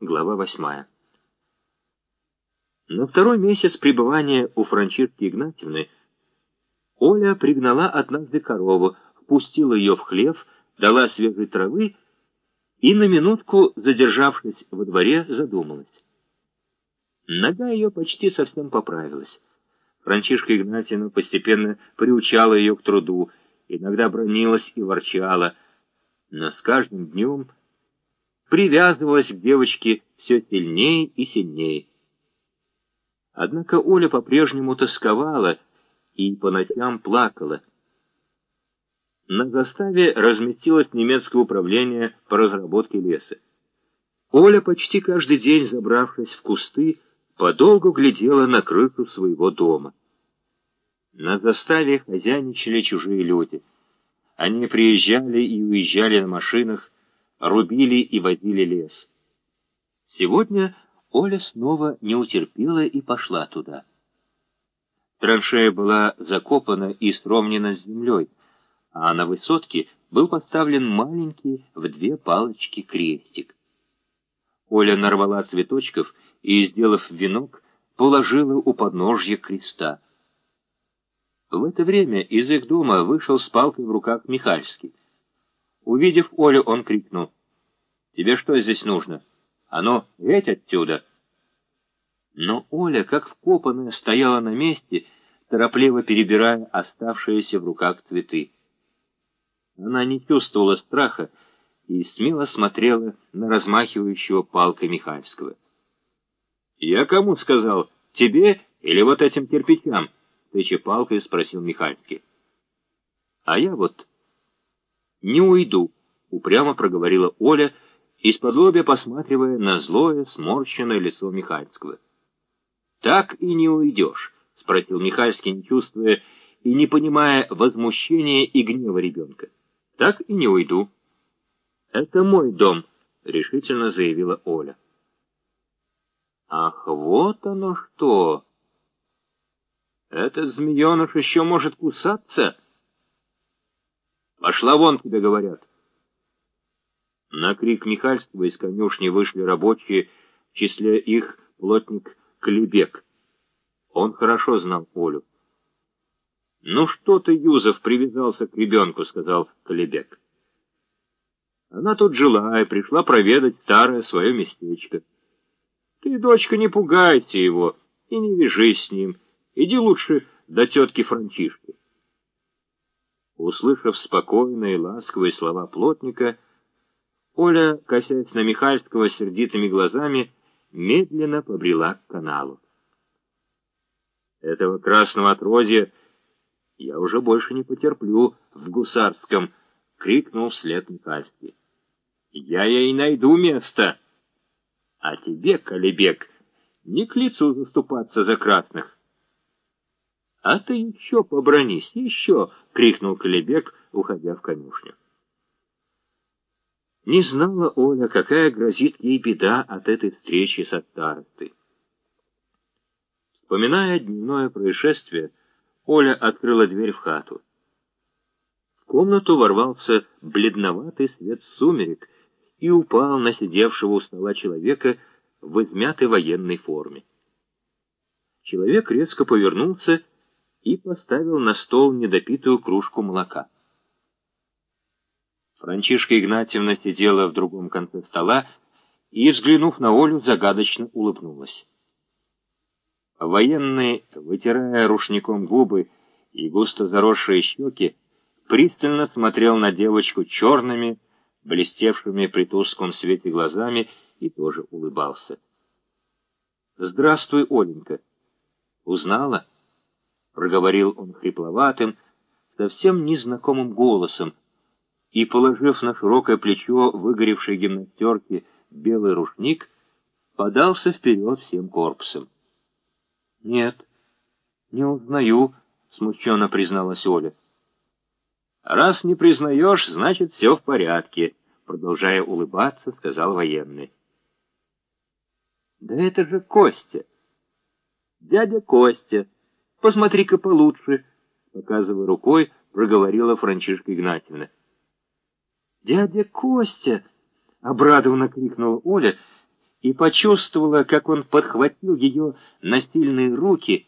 Глава восьмая. На второй месяц пребывания у Франчишки Игнатьевны Оля пригнала однажды корову, впустила ее в хлев, дала свежей травы и на минутку, задержавшись во дворе, задумалась. Нога ее почти совсем поправилась. Франчишка Игнатьевна постепенно приучала ее к труду, иногда бронилась и ворчала, но с каждым днем привязывалась к девочке все сильнее и сильнее. Однако Оля по-прежнему тосковала и по ночам плакала. На заставе разместилось немецкое управление по разработке леса. Оля, почти каждый день забравшись в кусты, подолгу глядела на крышу своего дома. На заставе хозяйничали чужие люди. Они приезжали и уезжали на машинах, рубили и водили лес. Сегодня Оля снова не утерпела и пошла туда. Траншея была закопана и сровнена с землей, а на высотке был поставлен маленький в две палочки крестик. Оля нарвала цветочков и, сделав венок, положила у подножья креста. В это время из их дома вышел с палкой в руках Михальский. Увидев Олю, он крикнул. «Тебе что здесь нужно? А ну, ведь отсюда!» Но Оля, как вкопанная, стояла на месте, торопливо перебирая оставшиеся в руках цветы. Она не чувствовала страха и смело смотрела на размахивающего палкой Михальского. «Я кому сказал? Тебе или вот этим кирпичам?» — тыча палкой спросил Михальский. «А я вот «Не уйду», — упрямо проговорила Оля, из-под лобя посматривая на злое, сморщенное лицо Михальского. «Так и не уйдешь», — спросил Михальский, не чувствуя и не понимая возмущения и гнева ребенка. «Так и не уйду». «Это мой дом», — решительно заявила Оля. «Ах, вот оно что! Этот змееныш еще может кусаться?» «Пошла вон, тебе говорят!» На крик Михальского из конюшни вышли рабочие, в числе их плотник Клебек. Он хорошо знал Олю. «Ну что ты, Юзов, привязался к ребенку?» — сказал Клебек. Она тут жила и пришла проведать старое свое местечко. Ты, дочка, не пугайте его и не вяжись с ним. Иди лучше до тетки Франчишки. Услышав спокойные, ласковые слова плотника, Оля, косясь на Михальского сердитыми глазами, медленно побрела к каналу. Этого красного отродья я уже больше не потерплю в гусарском, — крикнул вслед Михальский. Я ей найду место. А тебе, Калибек, не к лицу заступаться за красных. «А ты еще побронись, еще!» — крикнул Колебек, уходя в конюшню. Не знала Оля, какая грозит ей беда от этой встречи с старостой. Вспоминая дневное происшествие, Оля открыла дверь в хату. В комнату ворвался бледноватый свет сумерек и упал на сидевшего у стола человека в измятой военной форме. Человек резко повернулся и поставил на стол недопитую кружку молока. Франчишка Игнатьевна сидела в другом конце стола и, взглянув на Олю, загадочно улыбнулась. Военный, вытирая рушником губы и густо заросшие щеки, пристально смотрел на девочку черными, блестевшими при тусклом свете глазами, и тоже улыбался. «Здравствуй, Оленька. Узнала?» проговорил он хрипловатым, совсем незнакомым голосом, и, положив на широкое плечо выгоревшей гимнастерки белый рушник, подался вперед всем корпусом. «Нет, не узнаю», — смущенно призналась Оля. «Раз не признаешь, значит, все в порядке», — продолжая улыбаться, сказал военный. «Да это же Костя! Дядя Костя!» Посмотри-ка получше, показывая рукой, проговорила Франчишка Игнатьевна. Дядя Костя! обрадованно крикнула Оля и почувствовала, как он подхватил ее на сильные руки